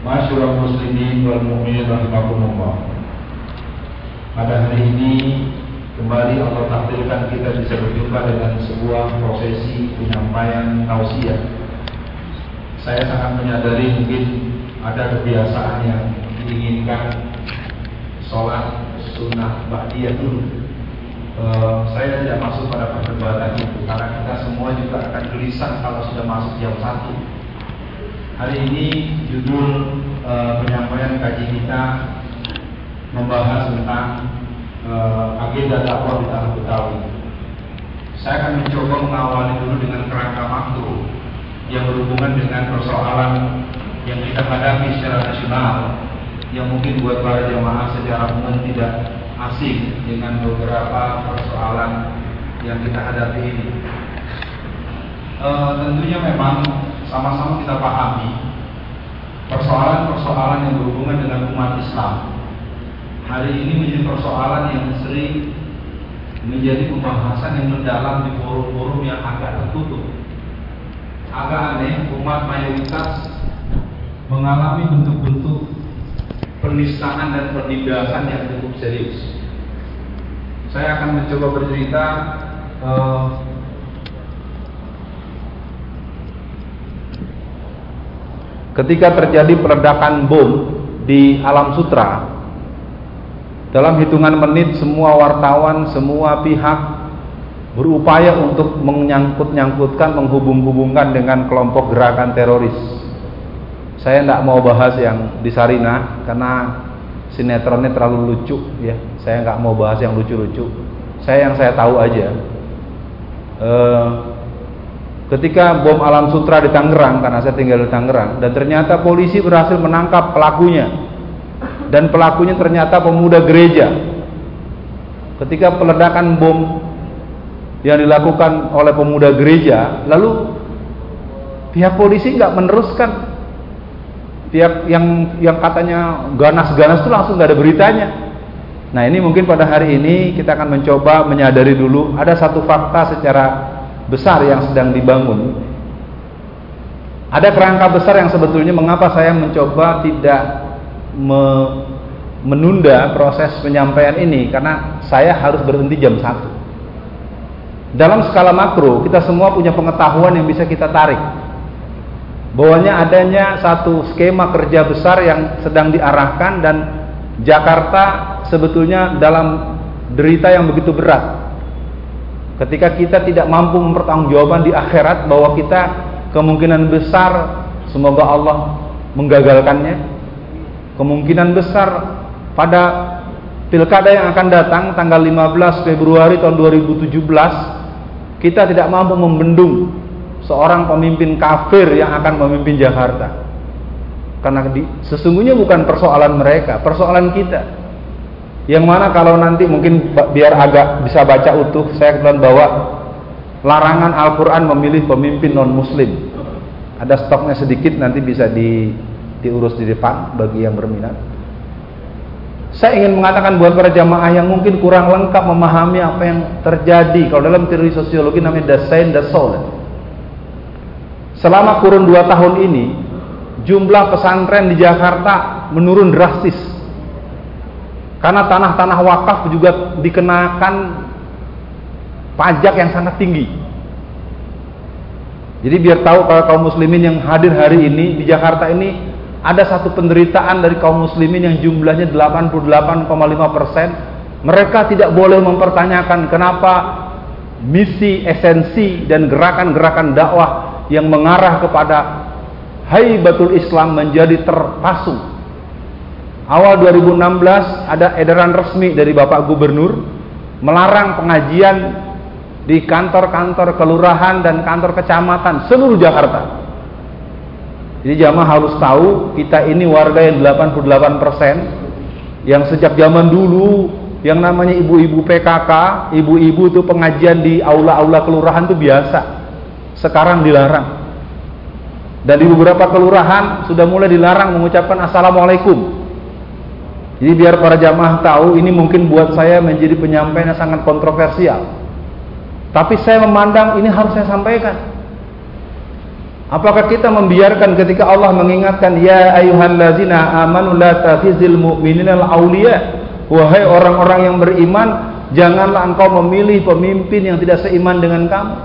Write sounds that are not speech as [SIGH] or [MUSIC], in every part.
Masyurah muslimin wal mu'minin rahimakumullah. Pada hari ini Kembali Allah takdirkan kita bisa berjumpa dengan sebuah prosesi penyampaian tausiah. Saya sangat menyadari mungkin ada kebiasaan yang diinginkan Sholat sunnah ba'diyah dulu. Uh, Saya tidak masuk pada perdebatan itu Karena kita semua juga akan gelisah kalau sudah masuk jam satu Hari ini judul uh, penyampaian kaji kita membahas tentang uh, agenda dakwah di tanah Betawi. Saya akan mencoba mengawali dulu dengan kerangka makro yang berhubungan dengan persoalan yang kita hadapi secara nasional yang mungkin buat para jamaah secara umum tidak asing dengan beberapa persoalan yang kita hadapi ini. Uh, tentunya memang sama-sama kita pahami persoalan-persoalan yang berhubungan dengan umat Islam. Hari ini menjadi persoalan yang sering menjadi pembahasan yang mendalam di forum-forum yang agak tertutup. Agak aneh, umat mayoritas mengalami bentuk-bentuk penistaan dan penindasan yang cukup serius. Saya akan mencoba bercerita uh, ketika terjadi peledakan bom di Alam Sutra dalam hitungan menit semua wartawan semua pihak berupaya untuk menyangkut-nyangkutkan menghubung-hubungkan dengan kelompok gerakan teroris. Saya tidak mau bahas yang di Sarina karena sinetronnya terlalu lucu ya. Saya nggak mau bahas yang lucu-lucu. Saya yang saya tahu aja. Uh, ketika bom alam sutra di Tangerang karena saya tinggal di Tangerang dan ternyata polisi berhasil menangkap pelakunya. Dan pelakunya ternyata pemuda gereja. Ketika peledakan bom yang dilakukan oleh pemuda gereja lalu pihak polisi nggak meneruskan. Pihak yang yang katanya ganas-ganas itu langsung nggak ada beritanya. Nah ini mungkin pada hari ini kita akan mencoba menyadari dulu ada satu fakta secara besar yang sedang dibangun. Ada kerangka besar yang sebetulnya mengapa saya mencoba tidak me menunda proses penyampaian ini karena saya harus berhenti jam 1. Dalam skala makro, kita semua punya pengetahuan yang bisa kita tarik. Bahwanya adanya satu skema kerja besar yang sedang diarahkan dan Jakarta sebetulnya dalam derita yang begitu berat Ketika kita tidak mampu mempertanggungjawabkan di akhirat bahwa kita kemungkinan besar semoga Allah menggagalkannya. Kemungkinan besar pada pilkada yang akan datang tanggal 15 Februari tahun 2017 kita tidak mampu membendung seorang pemimpin kafir yang akan memimpin Jakarta. Karena sesungguhnya bukan persoalan mereka, persoalan kita. Yang mana kalau nanti mungkin biar agak bisa baca utuh, saya akan bawa larangan Al-Quran memilih pemimpin non-muslim. Ada stoknya sedikit, nanti bisa di, diurus di depan bagi yang berminat. Saya ingin mengatakan buat para jamaah yang mungkin kurang lengkap memahami apa yang terjadi. Kalau dalam teori sosiologi namanya desain soul. Selama kurun dua tahun ini, jumlah pesantren di Jakarta menurun drastis karena tanah-tanah wakaf juga dikenakan pajak yang sangat tinggi. Jadi biar tahu kalau kaum muslimin yang hadir hari ini di Jakarta ini ada satu penderitaan dari kaum muslimin yang jumlahnya 88,5 persen. Mereka tidak boleh mempertanyakan kenapa misi, esensi dan gerakan-gerakan dakwah yang mengarah kepada haibatul Islam menjadi terpasung awal 2016 ada edaran resmi dari Bapak Gubernur melarang pengajian di kantor-kantor kelurahan dan kantor kecamatan seluruh Jakarta. Jadi jamaah harus tahu kita ini warga yang 88% yang sejak zaman dulu yang namanya ibu-ibu PKK, ibu-ibu itu pengajian di aula-aula kelurahan itu biasa. Sekarang dilarang. Dan di beberapa kelurahan sudah mulai dilarang mengucapkan assalamualaikum jadi biar para jamaah tahu ini mungkin buat saya menjadi penyampaian yang sangat kontroversial. Tapi saya memandang ini harus saya sampaikan. Apakah kita membiarkan ketika Allah mengingatkan ya ayyuhallazina amanu la tafizil mu'minina al-auliya wahai orang-orang yang beriman janganlah engkau memilih pemimpin yang tidak seiman dengan kamu.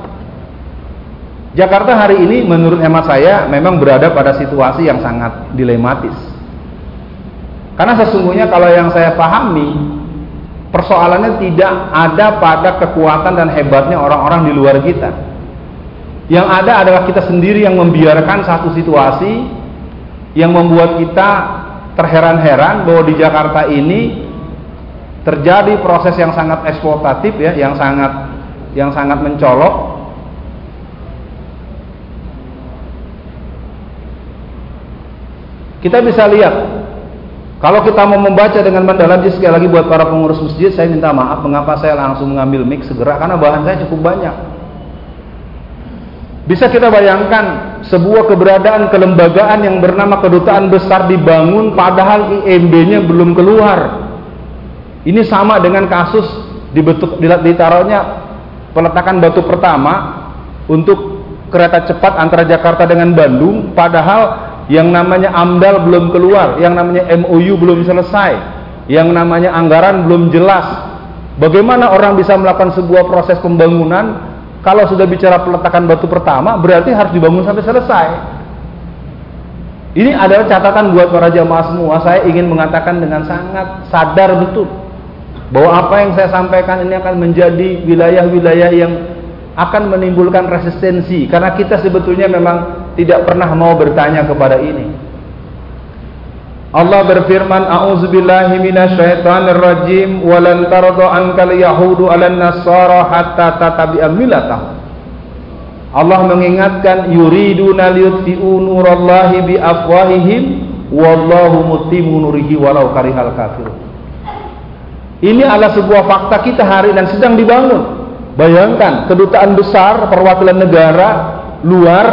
Jakarta hari ini menurut hemat saya memang berada pada situasi yang sangat dilematis. Karena sesungguhnya kalau yang saya pahami persoalannya tidak ada pada kekuatan dan hebatnya orang-orang di luar kita yang ada adalah kita sendiri yang membiarkan satu situasi yang membuat kita terheran-heran bahwa di Jakarta ini terjadi proses yang sangat eksploitatif ya, yang sangat yang sangat mencolok. Kita bisa lihat kalau kita mau membaca dengan mendalam sekali lagi buat para pengurus masjid saya minta maaf mengapa saya langsung mengambil mic segera karena bahan saya cukup banyak. Bisa kita bayangkan sebuah keberadaan kelembagaan yang bernama kedutaan besar dibangun padahal IMB-nya belum keluar. Ini sama dengan kasus dibetuk, ditaruhnya peletakan batu pertama untuk kereta cepat antara Jakarta dengan Bandung padahal yang namanya AMDAL belum keluar, yang namanya MOU belum selesai, yang namanya anggaran belum jelas. Bagaimana orang bisa melakukan sebuah proses pembangunan kalau sudah bicara peletakan batu pertama, berarti harus dibangun sampai selesai. Ini adalah catatan buat para jamaah semua. Saya ingin mengatakan dengan sangat sadar betul bahwa apa yang saya sampaikan ini akan menjadi wilayah-wilayah yang akan menimbulkan resistensi karena kita sebetulnya memang tidak pernah mau bertanya kepada ini. Allah berfirman, "A'udzubillahi minasyaitonir rajim, wa lan tarda ankal yahudu 'alan nasara hatta tatabi'a millatahum." Allah mengingatkan yuriduna liyutfi'u nurallahi bi afwahihim wallahu mutimmu nurihi walau karihal kafirun. Ini adalah sebuah fakta kita hari dan sedang dibangun. Bayangkan kedutaan besar perwakilan negara luar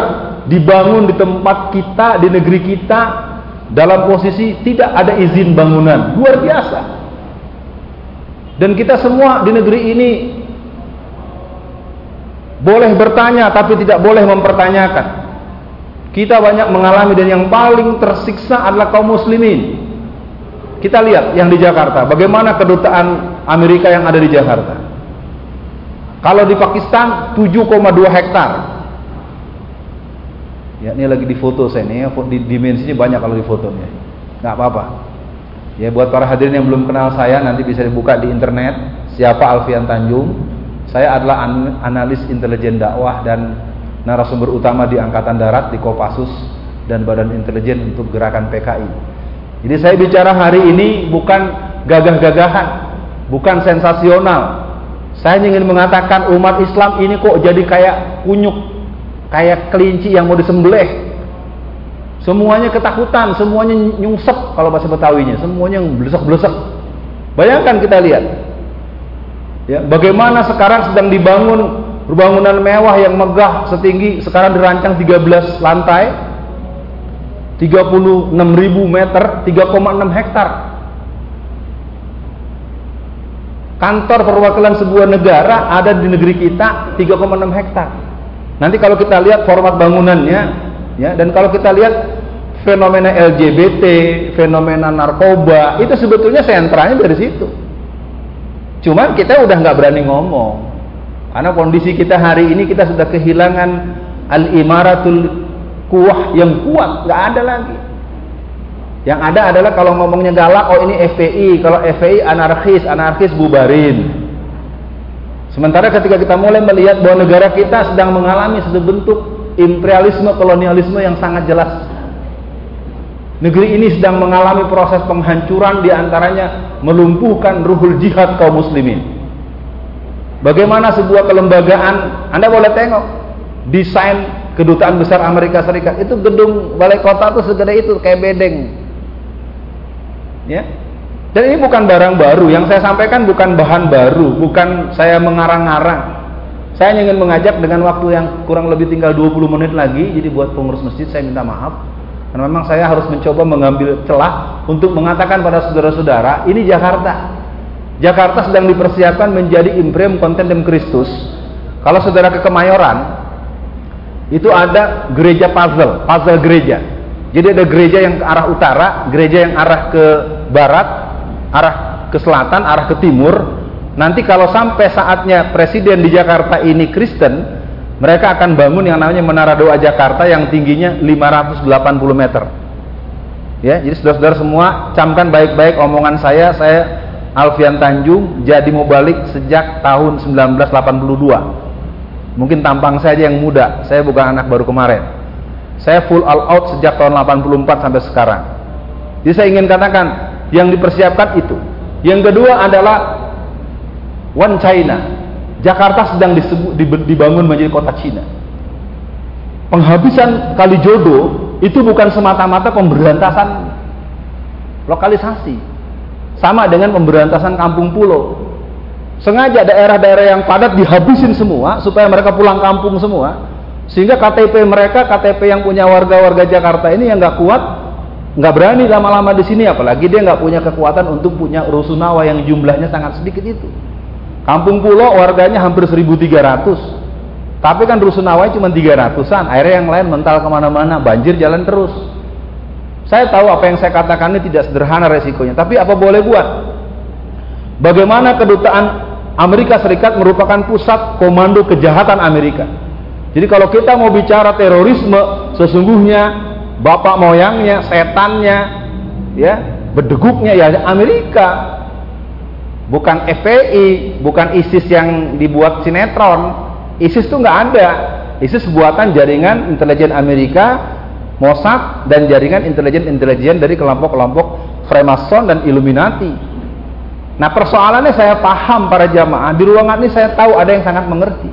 dibangun di tempat kita, di negeri kita dalam posisi tidak ada izin bangunan. Luar biasa. Dan kita semua di negeri ini boleh bertanya tapi tidak boleh mempertanyakan. Kita banyak mengalami dan yang paling tersiksa adalah kaum muslimin. Kita lihat yang di Jakarta. Bagaimana kedutaan Amerika yang ada di Jakarta? Kalau di Pakistan 7,2 hektar Ya, ini lagi di foto saya nih, di dimensinya banyak kalau di fotonya. Nggak apa-apa. Ya, buat para hadirin yang belum kenal saya nanti bisa dibuka di internet siapa Alfian Tanjung. Saya adalah an analis intelijen dakwah dan narasumber utama di Angkatan Darat di Kopassus dan Badan Intelijen untuk Gerakan PKI. Jadi saya bicara hari ini bukan gagah-gagahan, bukan sensasional. Saya ingin mengatakan umat Islam ini kok jadi kayak kunyuk kayak kelinci yang mau disembelih. Semuanya ketakutan, semuanya nyungsep kalau bahasa Betawinya, semuanya blesek-blesek. Bayangkan kita lihat. Ya, bagaimana sekarang sedang dibangun bangunan mewah yang megah setinggi sekarang dirancang 13 lantai 36.000 meter 3,6 hektar kantor perwakilan sebuah negara ada di negeri kita 3,6 hektar Nanti kalau kita lihat format bangunannya, ya, dan kalau kita lihat fenomena LGBT, fenomena narkoba, itu sebetulnya sentranya dari situ. Cuman kita udah nggak berani ngomong, karena kondisi kita hari ini kita sudah kehilangan al-imaratul kuah yang kuat, nggak ada lagi. Yang ada adalah kalau ngomongnya galak, oh ini FPI, kalau FPI anarkis, anarkis bubarin. Sementara ketika kita mulai melihat bahwa negara kita sedang mengalami satu bentuk imperialisme kolonialisme yang sangat jelas. Negeri ini sedang mengalami proses penghancuran di antaranya melumpuhkan ruhul jihad kaum muslimin. Bagaimana sebuah kelembagaan, Anda boleh tengok desain kedutaan besar Amerika Serikat itu gedung balai kota itu segede itu kayak bedeng. Ya, dan ini bukan barang baru, yang saya sampaikan bukan bahan baru, bukan saya mengarang-arang. Saya ingin mengajak dengan waktu yang kurang lebih tinggal 20 menit lagi, jadi buat pengurus masjid saya minta maaf. Karena memang saya harus mencoba mengambil celah untuk mengatakan pada saudara-saudara, ini Jakarta. Jakarta sedang dipersiapkan menjadi imperium konten Kristus. Kalau saudara ke Kemayoran, itu ada gereja puzzle, puzzle gereja. Jadi ada gereja yang ke arah utara, gereja yang arah ke barat, arah ke selatan, arah ke timur. Nanti kalau sampai saatnya presiden di Jakarta ini Kristen, mereka akan bangun yang namanya Menara Doa Jakarta yang tingginya 580 meter. Ya, jadi saudara-saudara semua camkan baik-baik omongan saya. Saya Alfian Tanjung jadi mau balik sejak tahun 1982. Mungkin tampang saya aja yang muda, saya bukan anak baru kemarin. Saya full all out sejak tahun 84 sampai sekarang. Jadi saya ingin katakan, yang dipersiapkan itu. Yang kedua adalah One China. Jakarta sedang dibangun menjadi kota Cina. Penghabisan kali jodoh itu bukan semata-mata pemberantasan lokalisasi. Sama dengan pemberantasan kampung pulau. Sengaja daerah-daerah yang padat dihabisin semua supaya mereka pulang kampung semua. Sehingga KTP mereka, KTP yang punya warga-warga Jakarta ini yang nggak kuat, nggak berani lama-lama di sini, apalagi dia nggak punya kekuatan untuk punya rusunawa yang jumlahnya sangat sedikit itu. Kampung Pulau warganya hampir 1.300. Tapi kan rusunawa cuma 300-an. Akhirnya yang lain mental ke mana-mana, banjir jalan terus. Saya tahu apa yang saya katakan ini tidak sederhana resikonya, tapi apa boleh buat? Bagaimana kedutaan Amerika Serikat merupakan pusat komando kejahatan Amerika. Jadi kalau kita mau bicara terorisme, sesungguhnya bapak moyangnya, setannya, ya, berdeguknya ya Amerika. Bukan FPI, bukan ISIS yang dibuat sinetron. ISIS itu nggak ada. ISIS buatan jaringan intelijen Amerika, Mossad dan jaringan intelijen-intelijen dari kelompok-kelompok Freemason dan Illuminati. Nah persoalannya saya paham para jamaah di ruangan ini saya tahu ada yang sangat mengerti.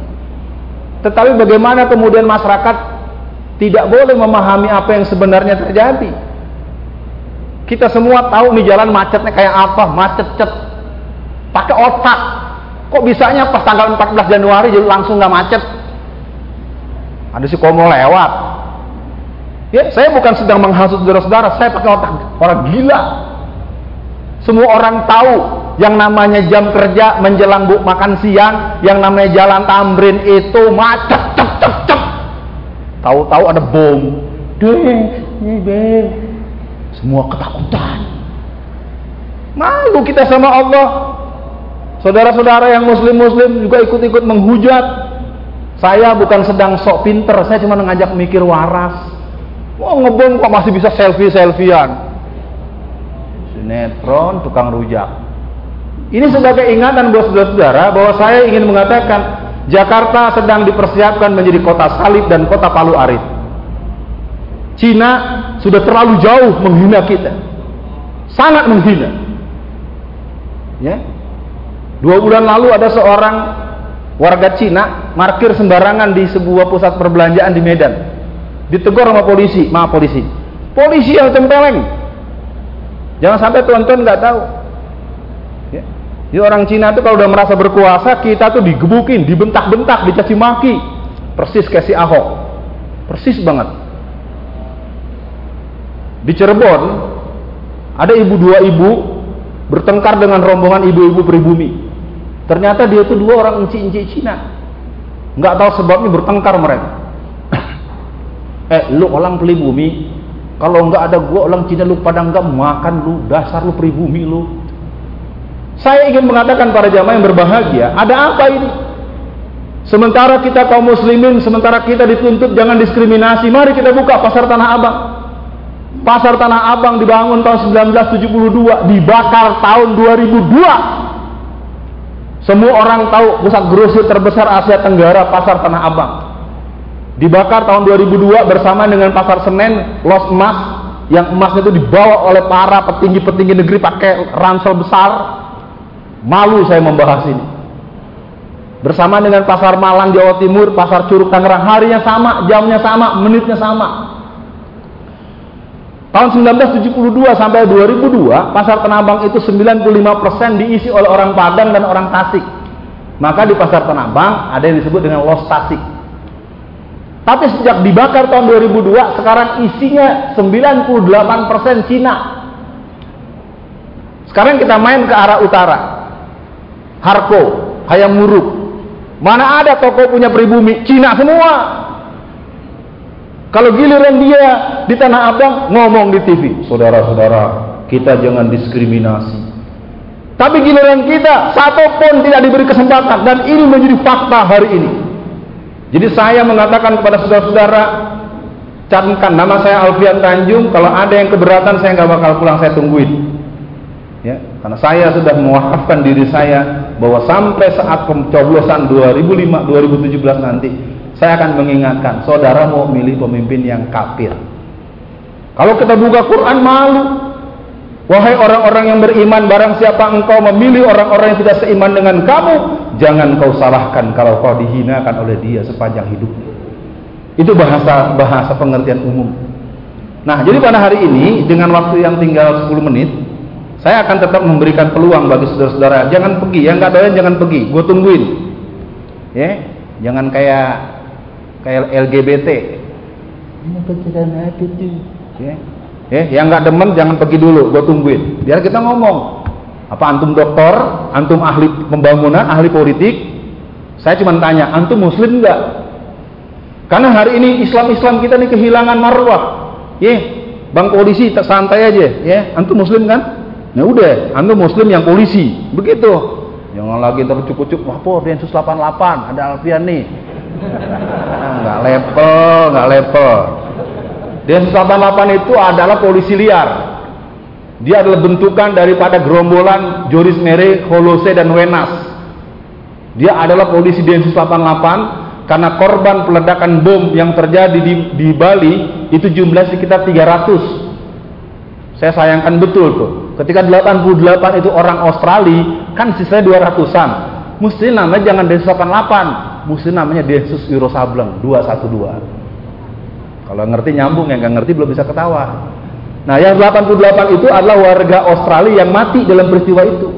Tetapi bagaimana kemudian masyarakat tidak boleh memahami apa yang sebenarnya terjadi? Kita semua tahu nih jalan macetnya kayak apa, macet cet. Pakai otak. Kok bisanya pas tanggal 14 Januari jadi langsung nggak macet? Ada si komo lewat. Ya, saya bukan sedang menghasut saudara-saudara, saya pakai otak. Orang gila. Semua orang tahu yang namanya jam kerja menjelang bu makan siang, yang namanya jalan Tamrin itu macet, cep, cep, cep. Tahu-tahu ada bom. Deh, Semua ketakutan. Malu kita sama Allah. Saudara-saudara yang muslim-muslim juga ikut-ikut menghujat. Saya bukan sedang sok pinter, saya cuma ngajak mikir waras. Mau oh, ngebom kok masih bisa selfie-selfian. Sinetron, tukang rujak. Ini sebagai ingatan buat saudara-saudara bahwa saya ingin mengatakan Jakarta sedang dipersiapkan menjadi kota salib dan kota palu arit. Cina sudah terlalu jauh menghina kita. Sangat menghina. Ya. Dua bulan lalu ada seorang warga Cina markir sembarangan di sebuah pusat perbelanjaan di Medan. Ditegur sama polisi, maaf polisi. Polisi yang tempeleng. Jangan sampai tuan-tuan nggak tahu jadi orang Cina itu kalau udah merasa berkuasa, kita tuh digebukin, dibentak-bentak, dicaci maki. Persis kayak si Ahok. Persis banget. Di Cirebon, ada ibu dua ibu bertengkar dengan rombongan ibu-ibu pribumi. Ternyata dia itu dua orang enci-enci Cina. Nggak tahu sebabnya bertengkar mereka. [COUGHS] eh, lu orang pribumi, kalau nggak ada gua orang Cina lu pada nggak makan lu, dasar lu pribumi lu. Saya ingin mengatakan para jamaah yang berbahagia, ada apa ini? Sementara kita kaum muslimin, sementara kita dituntut jangan diskriminasi, mari kita buka pasar Tanah Abang. Pasar Tanah Abang dibangun tahun 1972, dibakar tahun 2002. Semua orang tahu pusat grosir terbesar Asia Tenggara pasar Tanah Abang. Dibakar tahun 2002 bersama dengan pasar Senen, Los Emas, yang emasnya itu dibawa oleh para petinggi-petinggi negeri pakai ransel besar Malu saya membahas ini. Bersama dengan Pasar Malang Jawa Timur, Pasar Curug Tangerang, harinya sama, jamnya sama, menitnya sama. Tahun 1972 sampai 2002, Pasar Tanah itu 95% diisi oleh orang Padang dan orang Tasik. Maka di Pasar Tanah ada yang disebut dengan Los Tasik. Tapi sejak dibakar tahun 2002, sekarang isinya 98% Cina. Sekarang kita main ke arah utara. Harko, Hayam Muruk. Mana ada toko punya pribumi? Cina semua. Kalau giliran dia di Tanah Abang ngomong di TV, saudara-saudara, kita jangan diskriminasi. Tapi giliran kita satu pun tidak diberi kesempatan dan ini menjadi fakta hari ini. Jadi saya mengatakan kepada saudara-saudara, catatkan nama saya Alfian Tanjung. Kalau ada yang keberatan saya nggak bakal pulang, saya tungguin. Ya, karena saya sudah mewakafkan diri saya bahwa sampai saat pencoblosan 2005 2017 nanti saya akan mengingatkan saudara mau milih pemimpin yang kafir. Kalau kita buka Quran malu. Wahai orang-orang yang beriman, barang siapa engkau memilih orang-orang yang tidak seiman dengan kamu, jangan kau salahkan kalau kau dihinakan oleh dia sepanjang hidupnya. Itu bahasa bahasa pengertian umum. Nah, jadi pada hari ini dengan waktu yang tinggal 10 menit, saya akan tetap memberikan peluang bagi saudara-saudara. Jangan pergi, yang nggak doyan jangan pergi. Gue tungguin. Ya, jangan kayak kayak LGBT. Ya, ya yang nggak demen jangan pergi dulu. Gue tungguin. Biar kita ngomong. Apa antum dokter, antum ahli pembangunan, ahli politik? Saya cuma tanya, antum muslim nggak? Karena hari ini Islam-Islam kita nih kehilangan marwah. Ya, bang polisi santai aja. Ya, antum muslim kan? Ya udah, anda muslim yang polisi. Begitu. Jangan lagi tercukup-cukup, wah po, Densus 88, ada Alfian nih. Enggak nah, level, enggak level. Densus 88 itu adalah polisi liar. Dia adalah bentukan daripada gerombolan Joris Mere, Holose, dan Wenas. Dia adalah polisi Densus 88 karena korban peledakan bom yang terjadi di, di Bali itu jumlah sekitar 300. Saya sayangkan betul tuh. Ketika 88 itu orang Australia, kan sisanya 200-an. Mesti namanya jangan Densus 88, mesti namanya Densus Wiro Sableng 212. Kalau ngerti nyambung, yang nggak ngerti belum bisa ketawa. Nah, yang 88 itu adalah warga Australia yang mati dalam peristiwa itu.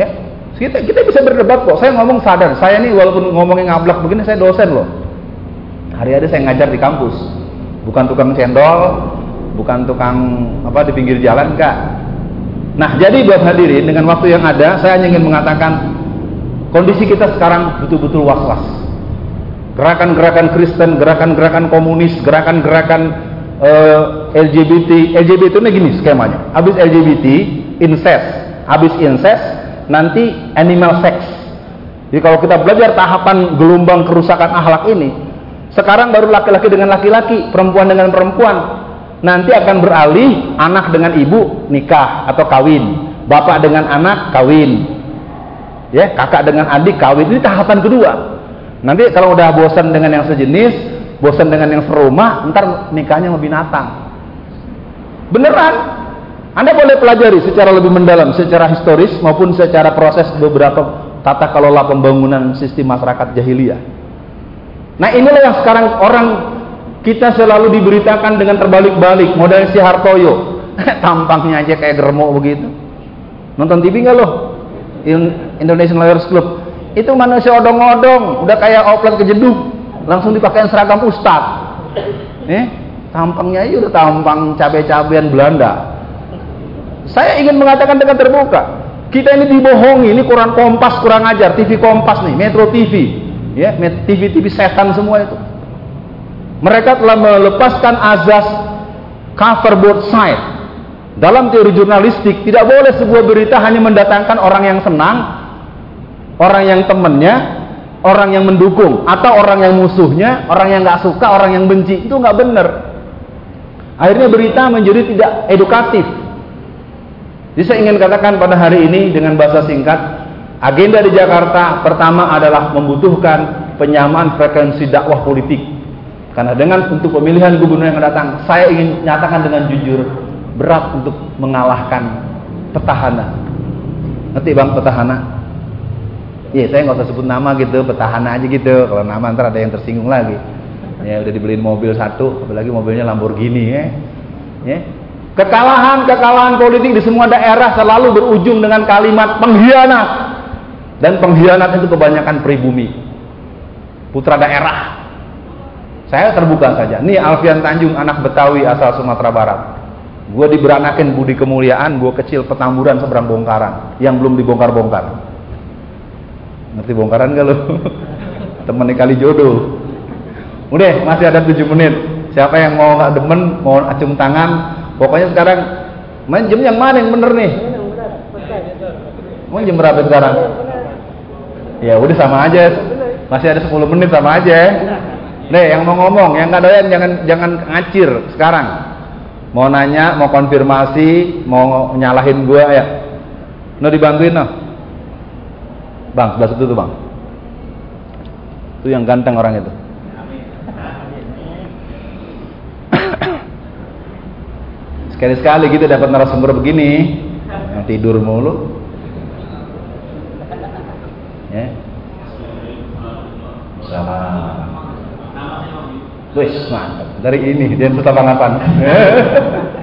Ya, kita, kita bisa berdebat kok. Saya ngomong sadar, saya ini walaupun ngomongin ngablak begini, saya dosen loh. Hari-hari saya ngajar di kampus, bukan tukang cendol, bukan tukang apa di pinggir jalan enggak. Nah, jadi buat hadirin dengan waktu yang ada, saya hanya ingin mengatakan kondisi kita sekarang betul-betul was-was. Gerakan-gerakan Kristen, gerakan-gerakan komunis, gerakan-gerakan uh, LGBT, LGBT ini gini skemanya. Habis LGBT, incest. Habis incest, nanti animal sex. Jadi kalau kita belajar tahapan gelombang kerusakan akhlak ini, sekarang baru laki-laki dengan laki-laki, perempuan dengan perempuan, nanti akan beralih anak dengan ibu nikah atau kawin. Bapak dengan anak kawin. Ya kakak dengan adik kawin. Ini tahapan kedua. Nanti kalau udah bosan dengan yang sejenis bosan dengan yang serumah ntar nikahnya sama binatang. Beneran. Anda boleh pelajari secara lebih mendalam secara historis maupun secara proses beberapa tata kelola pembangunan sistem masyarakat jahiliyah. Nah inilah yang sekarang orang kita selalu diberitakan dengan terbalik-balik, model si Hartoyo. [LAUGHS] Tampangnya aja kayak germo begitu. Nonton TV nggak lo? Indonesian Lawyers Club. Itu manusia odong-odong, udah kayak oplet kejeduk, langsung dipakai seragam ustad. Eh, tampangnya aja udah tampang cabai-cabean Belanda. Saya ingin mengatakan dengan terbuka, kita ini dibohongi, ini kurang kompas, kurang ajar, TV Kompas nih, Metro TV, ya, TV-TV setan semua itu. Mereka telah melepaskan azas cover both side. Dalam teori jurnalistik, tidak boleh sebuah berita hanya mendatangkan orang yang senang, orang yang temennya, orang yang mendukung, atau orang yang musuhnya, orang yang nggak suka, orang yang benci. Itu nggak benar. Akhirnya berita menjadi tidak edukatif. Jadi saya ingin katakan pada hari ini dengan bahasa singkat, agenda di Jakarta pertama adalah membutuhkan penyamaan frekuensi dakwah politik karena dengan untuk pemilihan gubernur yang datang, saya ingin nyatakan dengan jujur berat untuk mengalahkan petahana. Ngerti bang petahana? Iya, saya nggak usah sebut nama gitu, petahana aja gitu. Kalau nama ntar ada yang tersinggung lagi. Ya udah dibeliin mobil satu, apalagi mobilnya Lamborghini ya. ya. Kekalahan kekalahan politik di semua daerah selalu berujung dengan kalimat pengkhianat dan pengkhianat itu kebanyakan pribumi putra daerah saya terbuka saja. Nih Alfian Tanjung, anak Betawi asal Sumatera Barat. Gue diberanakin budi kemuliaan, gue kecil petamburan seberang bongkaran, yang belum dibongkar-bongkar. Ngerti bongkaran gak lo? [LAUGHS] Temen kali jodoh. Udah, masih ada 7 menit. Siapa yang mau nggak demen, mau acung tangan, pokoknya sekarang main jam yang mana yang bener nih? Mau jam berapa sekarang? Ya udah sama aja. Masih ada 10 menit sama aja. Nih, yang mau ngomong, yang nggak doyan jangan jangan ngacir sekarang. Mau nanya, mau konfirmasi, mau nyalahin gua ya. Nah dibantuin noh. Bang, sebelah situ tuh bang. Itu yang ganteng orang itu. [COUGHS] Sekali-sekali gitu dapat narasumber begini, yang tidur mulu. Ya. Salam. Wis mantap. Dari ini dia [LAUGHS]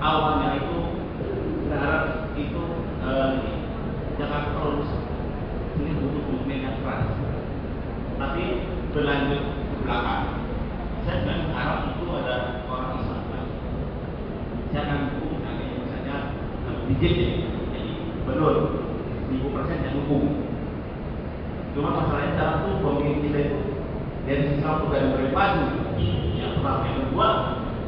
awalnya itu berharap itu eh, Jakarta terlalu ini butuh pemimpin yang keras. Tapi berlanjut ke belakang. Saya sebenarnya berharap itu ada orang Islam saya akan dukung nanti misalnya eh, DJ ya. jadi benar 50% yang dukung cuma masalahnya sekarang tuh pemimpin kita itu dari sisi satu dan berpadu yang pertama yang kedua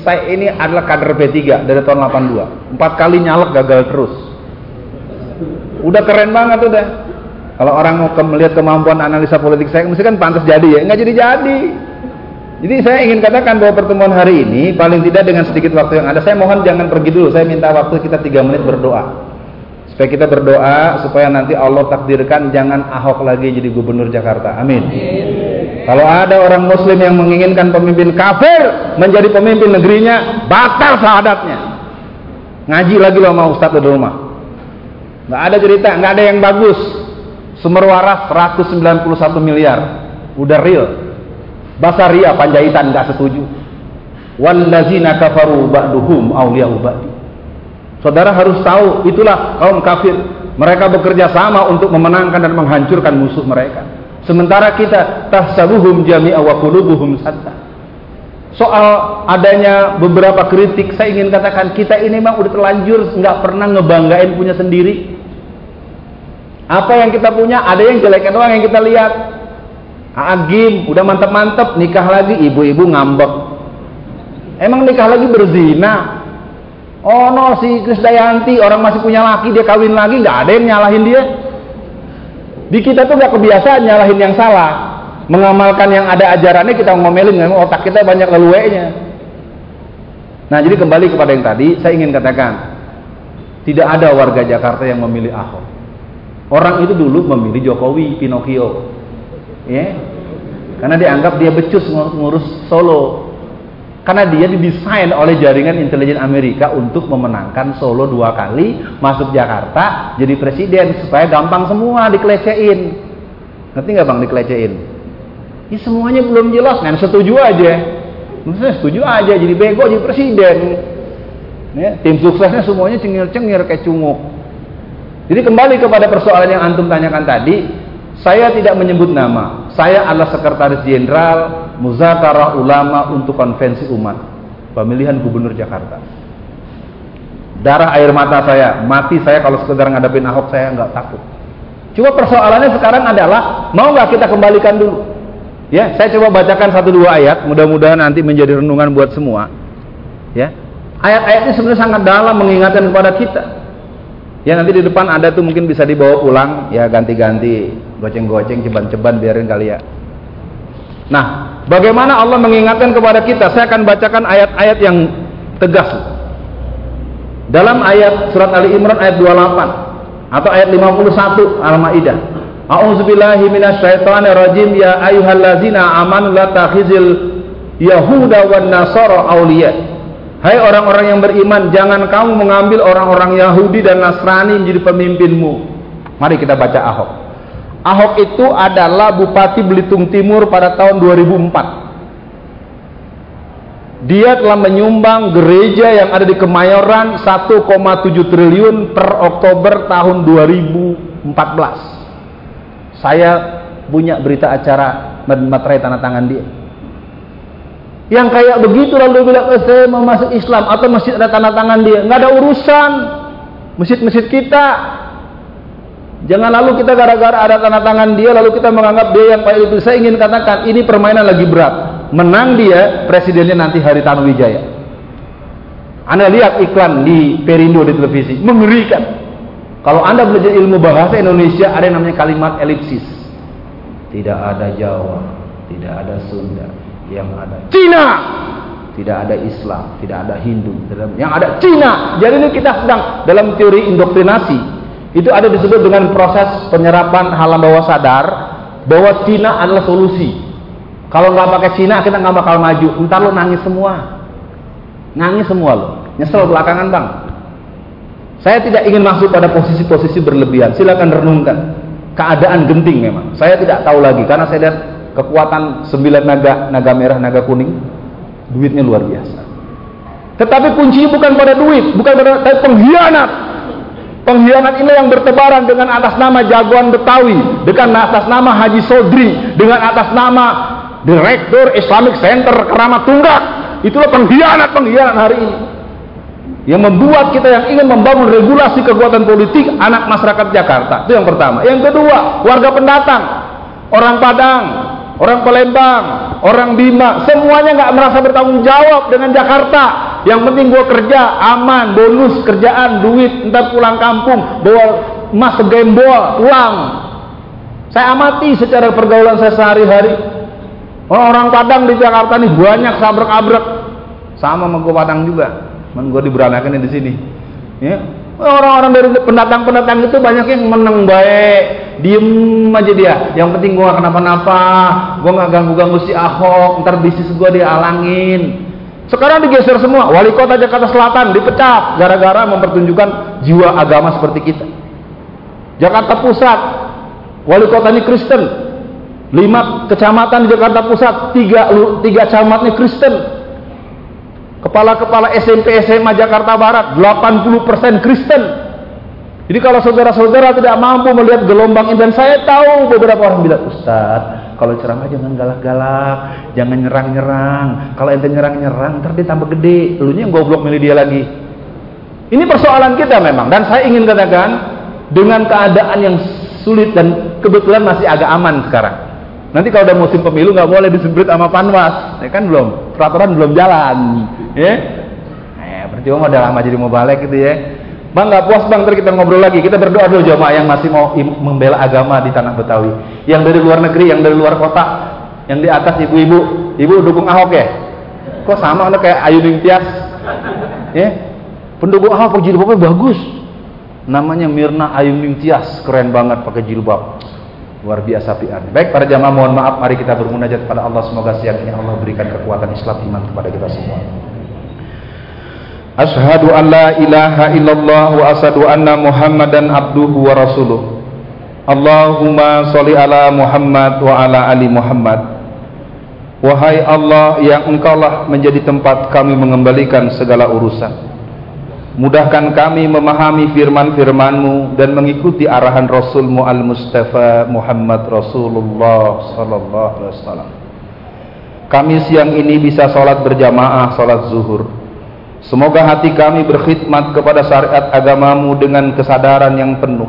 saya ini adalah kader P3 dari tahun 82. Empat kali nyalek gagal terus. Udah keren banget udah. Kalau orang mau ke melihat kemampuan analisa politik saya, mesti kan pantas jadi ya. Nggak jadi-jadi. Jadi saya ingin katakan bahwa pertemuan hari ini paling tidak dengan sedikit waktu yang ada, saya mohon jangan pergi dulu. Saya minta waktu kita tiga menit berdoa. Supaya kita berdoa supaya nanti Allah takdirkan jangan Ahok lagi jadi gubernur Jakarta. Amin. Kalau ada orang muslim yang menginginkan pemimpin kafir menjadi pemimpin negerinya, batal sahadatnya. Ngaji lagi loh sama ustaz di rumah. Nggak ada cerita, nggak ada yang bagus. Sumber waras 191 miliar. Udah real. Basaria Panjaitan nggak setuju. Wallazina kafaru ba'duhum awliya'u ba'di. Saudara harus tahu, itulah kaum kafir. Mereka bekerja sama untuk memenangkan dan menghancurkan musuh mereka. Sementara kita tahsabuhum jami'a wa qulubuhum satta. Soal adanya beberapa kritik, saya ingin katakan kita ini memang udah terlanjur nggak pernah ngebanggain punya sendiri. Apa yang kita punya, ada yang jeleknya doang yang kita lihat. Agim udah mantep-mantep nikah lagi, ibu-ibu ngambek. Emang nikah lagi berzina, Oh no si Krisdayanti orang masih punya laki dia kawin lagi nggak ada yang nyalahin dia. Di kita tuh nggak kebiasaan nyalahin yang salah. Mengamalkan yang ada ajarannya kita ngomelin, otak kita banyak leluhenya. Nah jadi kembali kepada yang tadi, saya ingin katakan tidak ada warga Jakarta yang memilih Ahok. Orang itu dulu memilih Jokowi, Pinocchio, ya, karena dianggap dia becus ngurus Solo. Karena dia didesain oleh jaringan intelijen Amerika untuk memenangkan Solo dua kali, masuk Jakarta, jadi presiden supaya gampang semua dikelecehin. Ngerti nggak bang dikelecehin? Ya semuanya belum jelas, kan setuju aja. Maksudnya setuju aja, jadi bego jadi presiden. Ya, tim suksesnya semuanya cengir-cengir kayak cunguk. Jadi kembali kepada persoalan yang antum tanyakan tadi, saya tidak menyebut nama. Saya adalah sekretaris jenderal muzakarah ulama untuk konvensi umat. Pemilihan gubernur Jakarta. Darah air mata saya mati saya kalau sekedar ngadepin Ahok saya nggak takut. Cuma persoalannya sekarang adalah mau nggak kita kembalikan dulu? Ya saya coba bacakan satu dua ayat mudah-mudahan nanti menjadi renungan buat semua. Ya ayat-ayat ini sebenarnya sangat dalam mengingatkan kepada kita. Ya nanti di depan ada tuh mungkin bisa dibawa pulang. Ya ganti-ganti goceng-goceng ceban-ceban biarin kali ya. Nah, bagaimana Allah mengingatkan kepada kita? Saya akan bacakan ayat-ayat yang tegas. Dalam ayat surat Ali Imran ayat 28 atau ayat 51 Al-Maidah. A'udzubillahi minasyaitonirrajim ya ayyuhallazina amanu la takhizil yahuda wan nasara awliya. Hai orang-orang yang beriman, jangan kamu mengambil orang-orang Yahudi dan Nasrani menjadi pemimpinmu. Mari kita baca Ahok. Ahok itu adalah Bupati Belitung Timur pada tahun 2004. Dia telah menyumbang gereja yang ada di Kemayoran 1,7 triliun per Oktober tahun 2014. Saya punya berita acara materai tanda tangan dia yang kayak begitu lalu bilang eh, saya mau masuk Islam atau masjid ada tanda tangan dia nggak ada urusan masjid-masjid kita jangan lalu kita gara-gara ada tanda tangan dia lalu kita menganggap dia yang paling itu. Saya ingin katakan ini permainan lagi berat. Menang dia presidennya nanti hari Tanuwijaya anda lihat iklan di Perindo di televisi mengerikan. Kalau anda belajar ilmu bahasa Indonesia ada yang namanya kalimat elipsis. Tidak ada Jawa tidak ada Sunda yang ada Cina. Tidak ada Islam tidak ada Hindu yang ada Cina. Jadi ini kita sedang dalam teori indoktrinasi itu ada disebut dengan proses penyerapan halam bawah sadar bahwa Cina adalah solusi. Kalau nggak pakai Cina kita nggak bakal maju. Ntar lo nangis semua. Nangis semua lo. Nyesel belakangan bang. Saya tidak ingin masuk pada posisi-posisi berlebihan. Silakan renungkan. Keadaan genting memang. Saya tidak tahu lagi karena saya lihat kekuatan sembilan naga, naga merah, naga kuning, duitnya luar biasa. Tetapi kuncinya bukan pada duit, bukan pada tapi pengkhianat. Pengkhianat ini yang bertebaran dengan atas nama jagoan Betawi, dengan atas nama Haji Sodri, dengan atas nama Direktur Islamic Center Keramat Tunggak. Itulah pengkhianat-pengkhianat hari ini. Yang membuat kita yang ingin membangun regulasi kekuatan politik anak masyarakat Jakarta. Itu yang pertama. Yang kedua, warga pendatang, orang Padang, orang Palembang, orang Bima, semuanya nggak merasa bertanggung jawab dengan Jakarta. Yang penting gue kerja, aman, bonus, kerjaan, duit, ntar pulang kampung, bawa emas segembol, pulang. Saya amati secara pergaulan saya sehari-hari. Orang-orang Padang di Jakarta nih banyak sabrek-abrek. Sama sama gue Padang juga. Men gue diberanakan di sini. Ya, Orang-orang dari pendatang-pendatang itu banyak yang menang baik, diem aja dia. Yang penting gua gak kenapa-napa, gua gak ganggu-ganggu si Ahok, ntar bisnis gua dialangin. Sekarang digeser semua, wali kota Jakarta Selatan dipecat gara-gara mempertunjukkan jiwa agama seperti kita. Jakarta Pusat, wali kota ini Kristen. Lima kecamatan di Jakarta Pusat, tiga, tiga camatnya Kristen Kepala-kepala SMP SMA Jakarta Barat 80% Kristen. Jadi kalau saudara-saudara tidak mampu melihat gelombang ini dan saya tahu beberapa orang bilang, "Ustaz, kalau ceramah jangan galak-galak, jangan nyerang-nyerang. Kalau ente nyerang-nyerang, ntar dia tambah gede. Lu yang goblok milih dia lagi." Ini persoalan kita memang dan saya ingin katakan dengan keadaan yang sulit dan kebetulan masih agak aman sekarang. Nanti kalau udah musim pemilu nggak boleh disebut sama panwas, ya kan belum, peraturan belum jalan, ya. Eh, percuma udah lama jadi mau balik gitu ya. Bang nggak puas bang, terus kita ngobrol lagi. Kita berdoa dulu jamaah yang masih mau membela agama di tanah Betawi. Yang dari luar negeri, yang dari luar kota, yang di atas ibu-ibu, ibu dukung Ahok ya? Kok sama anda kayak Ayu Ning Tias? Ya, pendukung Ahok jilbabnya bagus. Namanya Mirna Ayu Ning Tias, keren banget pakai jilbab luar biasa PR. Baik para jamaah mohon maaf mari kita bermunajat kepada Allah semoga siang ini Allah berikan kekuatan Islam iman kepada kita semua. Ashhadu an la ilaha illallah wa asyhadu anna Muhammadan abduhu wa rasuluh. Allahumma sholli ala Muhammad wa ala ali Muhammad. Wahai Allah yang engkaulah menjadi tempat kami mengembalikan segala urusan. Mudahkan kami memahami firman-firmanmu dan mengikuti arahan Rasulmu Al-Mustafa Muhammad Rasulullah Sallallahu Alaihi Wasallam. Kami siang ini bisa sholat berjamaah, sholat zuhur. Semoga hati kami berkhidmat kepada syariat agamamu dengan kesadaran yang penuh.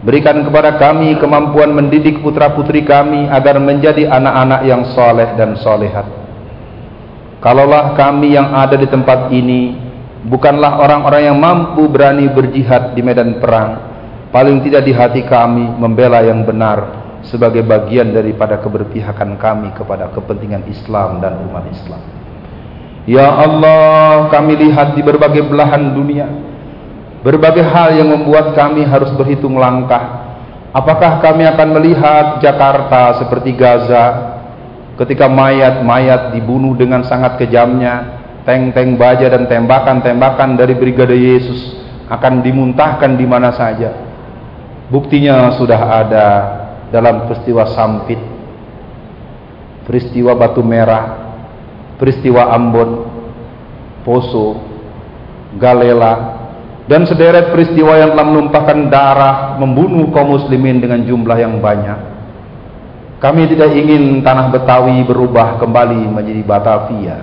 Berikan kepada kami kemampuan mendidik putra-putri kami agar menjadi anak-anak yang soleh dan solehat. Kalaulah kami yang ada di tempat ini bukanlah orang-orang yang mampu berani berjihad di medan perang. Paling tidak di hati kami membela yang benar sebagai bagian daripada keberpihakan kami kepada kepentingan Islam dan umat Islam. Ya Allah, kami lihat di berbagai belahan dunia berbagai hal yang membuat kami harus berhitung langkah. Apakah kami akan melihat Jakarta seperti Gaza ketika mayat-mayat dibunuh dengan sangat kejamnya, tank-tank baja dan tembakan-tembakan dari Brigade Yesus akan dimuntahkan di mana saja. Buktinya sudah ada dalam peristiwa Sampit, peristiwa Batu Merah, peristiwa Ambon, Poso, Galela, dan sederet peristiwa yang telah menumpahkan darah, membunuh kaum muslimin dengan jumlah yang banyak. Kami tidak ingin tanah Betawi berubah kembali menjadi Batavia.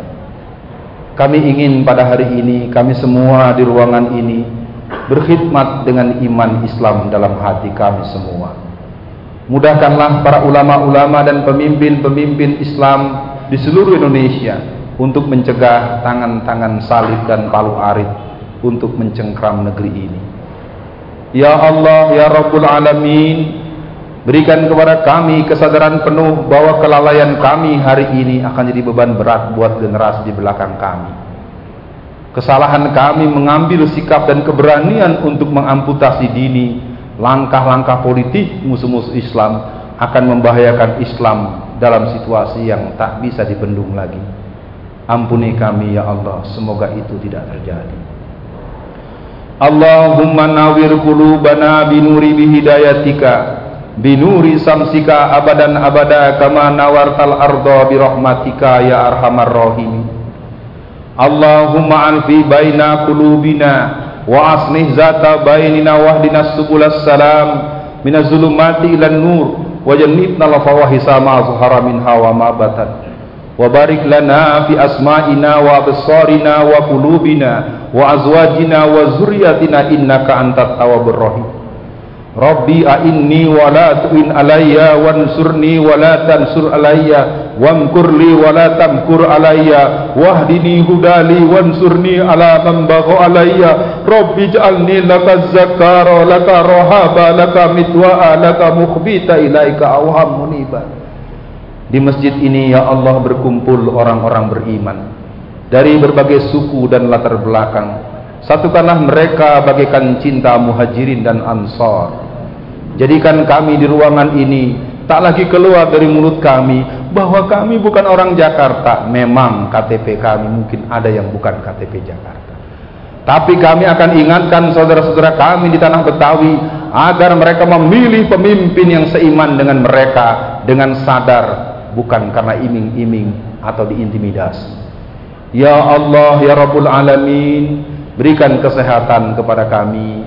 Kami ingin pada hari ini, kami semua di ruangan ini, berkhidmat dengan iman Islam dalam hati kami semua. Mudahkanlah para ulama-ulama dan pemimpin-pemimpin Islam di seluruh Indonesia untuk mencegah tangan-tangan salib dan palu arit untuk mencengkram negeri ini. Ya Allah, ya Rabbul Alamin, berikan kepada kami kesadaran penuh bahwa kelalaian kami hari ini akan jadi beban berat buat generasi di belakang kami. Kesalahan kami mengambil sikap dan keberanian untuk mengamputasi dini langkah-langkah politik musuh-musuh Islam akan membahayakan Islam dalam situasi yang tak bisa dibendung lagi. Ampuni kami ya Allah, semoga itu tidak terjadi. Allahumma nawir qulubana binuri bihidayatika binuri samsika abadan abada kama nawartal arda birahmatika ya arhamar rahimin. Allahumma anfi baina qulubina wa aslih zata bainina wahdina subulas salam minaz zulumati ilan nur wa jannibna la fawahisa ma zuhara minha wa ma batan wa barik lana fi asma'ina wa absarina wa qulubina Rabbi a'inni wa la tu'in alayya wansurni wa la tansur alayya wamkurli wa la tamkur alayya wahdini hudali wansurni ala man bagha alayya. Rabbi ij'alni laka zakara laka rahaba laka mitwa'a laka mukhbita ilaika awham muniba. Di masjid ini ya Allah berkumpul orang-orang beriman. Dari berbagai suku dan latar belakang. Satukanlah mereka bagaikan cinta muhajirin dan ansar Jadikan kami di ruangan ini tak lagi keluar dari mulut kami bahwa kami bukan orang Jakarta. Memang KTP kami mungkin ada yang bukan KTP Jakarta. Tapi kami akan ingatkan saudara-saudara kami di tanah Betawi agar mereka memilih pemimpin yang seiman dengan mereka dengan sadar bukan karena iming-iming atau diintimidasi. Ya Allah, ya Rabbul Alamin, berikan kesehatan kepada kami,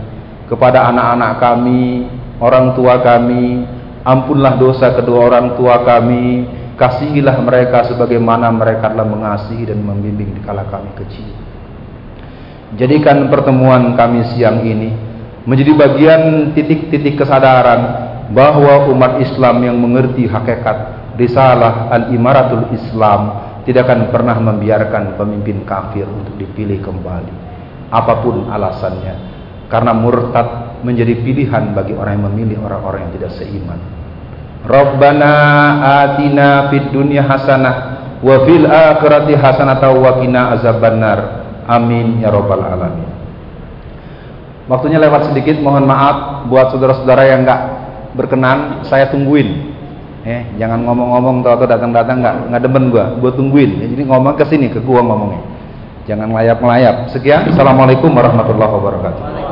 kepada anak-anak kami, orang tua kami, ampunlah dosa kedua orang tua kami, kasihilah mereka sebagaimana mereka telah mengasihi dan membimbing di kala kami kecil. Jadikan pertemuan kami siang ini menjadi bagian titik-titik kesadaran bahwa umat Islam yang mengerti hakikat risalah al-imaratul Islam tidak akan pernah membiarkan pemimpin kafir untuk dipilih kembali apa pun alasannya karena murtad menjadi pilihan bagi orang yang memilih orang-orang yang tidak seiman. Rabbana atina fid dunya hasanah wa fil akhirati hasanah wa qina azabannar. Amin ya rabbal alamin. Waktunya lewat sedikit, mohon maaf buat saudara-saudara yang enggak berkenan, saya tungguin. Eh, jangan ngomong-ngomong tahu-tahu datang-datang enggak enggak demen gua, gua tungguin. Ya, jadi ngomong ke sini ke gua ngomongnya. Jangan layap-layap. Sekian. Assalamualaikum warahmatullahi wabarakatuh.